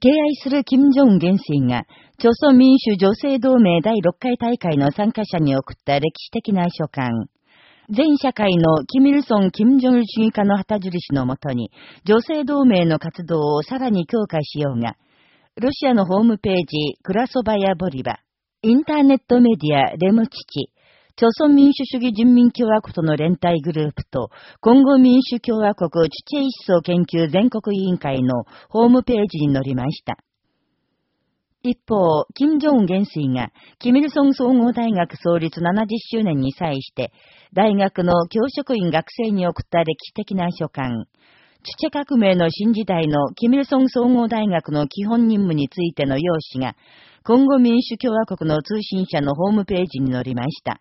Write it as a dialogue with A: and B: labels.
A: 敬愛する金正恩元帥が、朝鮮民主女性同盟第6回大会の参加者に送った歴史的な書簡。全社会のキミルソン・キム・ジョン主義家の旗印のもとに、女性同盟の活動をさらに強化しようが、ロシアのホームページ、クラソバやボリバ、インターネットメディア、レムチチ、朝鮮民主主義人民共和国との連帯グループと、今後民主共和国チチェイ思想研究全国委員会のホームページに載りました。一方、金正恩元帥が、キミルソン総合大学創立70周年に際して、大学の教職員学生に送った歴史的な書簡、チチェ革命の新時代のキミルソン総合大学の基本任務についての用紙が、今後民主共和国の通信社のホームページに載りました。